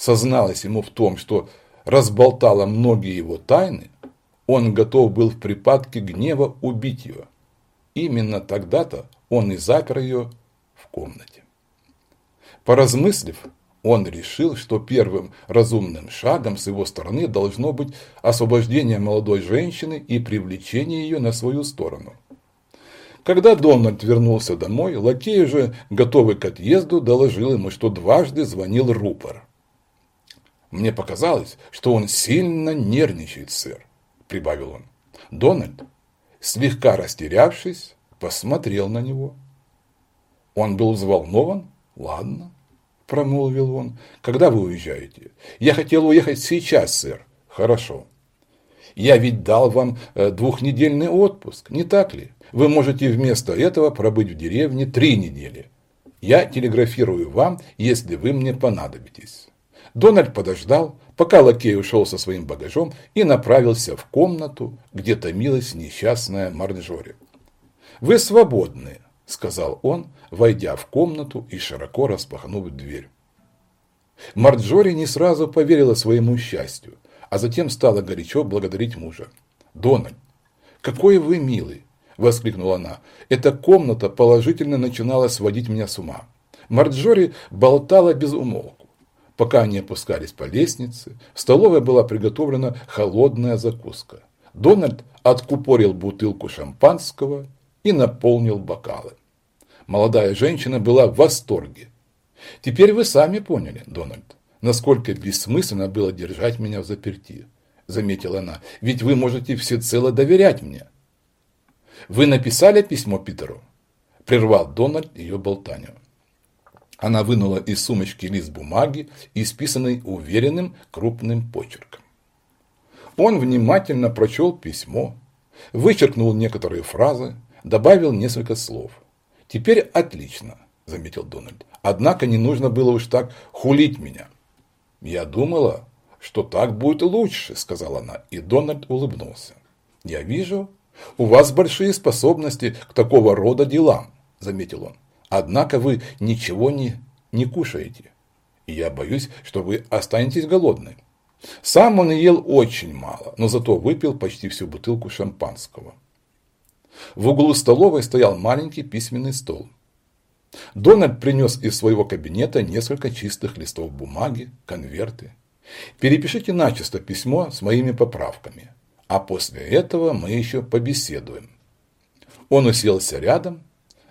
созналась ему в том, что разболтала многие его тайны, он готов был в припадке гнева убить ее. Именно тогда-то он и запер ее в комнате. Поразмыслив, он решил, что первым разумным шагом с его стороны должно быть освобождение молодой женщины и привлечение ее на свою сторону. Когда Дональд вернулся домой, лакей уже, готовый к отъезду, доложил ему, что дважды звонил рупор. «Мне показалось, что он сильно нервничает, сэр», – прибавил он. Дональд, слегка растерявшись, посмотрел на него. Он был взволнован. «Ладно», – промолвил он. «Когда вы уезжаете?» «Я хотел уехать сейчас, сэр». «Хорошо. Я ведь дал вам э, двухнедельный отпуск, не так ли? Вы можете вместо этого пробыть в деревне три недели. Я телеграфирую вам, если вы мне понадобитесь». Дональд подождал, пока лакей ушел со своим багажом и направился в комнату, где томилась несчастная Марджори. «Вы свободны», – сказал он, войдя в комнату и широко распахнув дверь. Марджори не сразу поверила своему счастью, а затем стала горячо благодарить мужа. «Дональд, какой вы милый!» – воскликнула она. «Эта комната положительно начинала сводить меня с ума». Марджори болтала без умолку. Пока они опускались по лестнице, в столовой была приготовлена холодная закуска. Дональд откупорил бутылку шампанского и наполнил бокалы. Молодая женщина была в восторге. «Теперь вы сами поняли, Дональд, насколько бессмысленно было держать меня в заперти», заметила она, «ведь вы можете всецело доверять мне». «Вы написали письмо Питеру?» Прервал Дональд ее болтанию. Она вынула из сумочки лист бумаги, исписанный уверенным крупным почерком. Он внимательно прочел письмо, вычеркнул некоторые фразы, добавил несколько слов. «Теперь отлично», – заметил Дональд. «Однако не нужно было уж так хулить меня». «Я думала, что так будет лучше», – сказала она, и Дональд улыбнулся. «Я вижу, у вас большие способности к такого рода делам», – заметил он. Однако вы ничего не, не кушаете. И я боюсь, что вы останетесь голодны. Сам он ел очень мало, но зато выпил почти всю бутылку шампанского. В углу столовой стоял маленький письменный стол. Дональд принес из своего кабинета несколько чистых листов бумаги, конверты. Перепишите начисто письмо с моими поправками, а после этого мы еще побеседуем. Он уселся рядом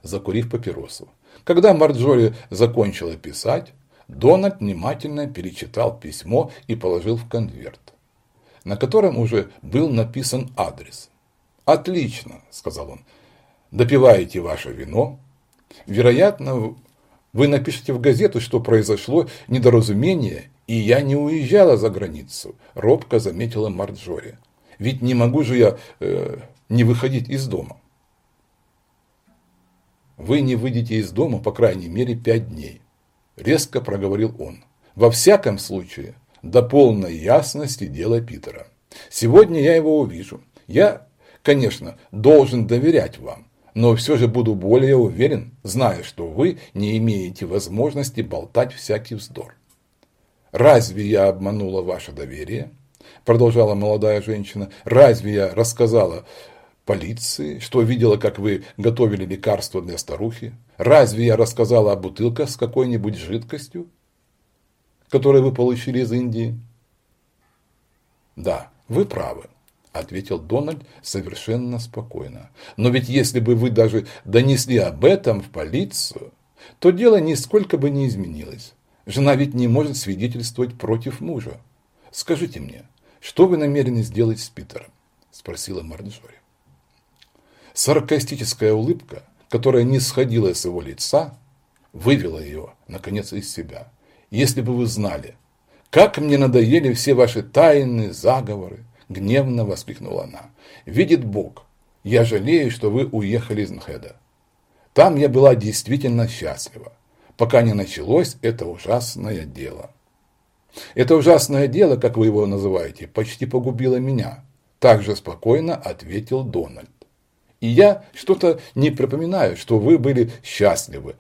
закурив папиросу. Когда Марджори закончила писать, Дональд внимательно перечитал письмо и положил в конверт, на котором уже был написан адрес. «Отлично», – сказал он, – «допиваете ваше вино. Вероятно, вы напишите в газету, что произошло недоразумение, и я не уезжала за границу», – робко заметила Марджори. «Ведь не могу же я э, не выходить из дома». Вы не выйдете из дома, по крайней мере, пять дней. Резко проговорил он. Во всяком случае, до полной ясности дела Питера. Сегодня я его увижу. Я, конечно, должен доверять вам, но все же буду более уверен, зная, что вы не имеете возможности болтать всякий вздор. «Разве я обманула ваше доверие?» Продолжала молодая женщина. «Разве я рассказала полиции, что видела, как вы готовили лекарство для старухи? Разве я рассказала о бутылках с какой-нибудь жидкостью, которую вы получили из Индии? Да, вы правы, ответил Дональд совершенно спокойно. Но ведь если бы вы даже донесли об этом в полицию, то дело нисколько бы не изменилось. Жена ведь не может свидетельствовать против мужа. Скажите мне, что вы намерены сделать с Питером? Спросила Марджори. Саркастическая улыбка, которая не сходила с его лица, вывела ее, наконец, из себя. Если бы вы знали, как мне надоели все ваши тайны, заговоры, гневно воскликнула она. Видит Бог, я жалею, что вы уехали из Нхеда. Там я была действительно счастлива, пока не началось это ужасное дело. Это ужасное дело, как вы его называете, почти погубило меня. Так же спокойно ответил Дональд. И я что-то не припоминаю, что вы были счастливы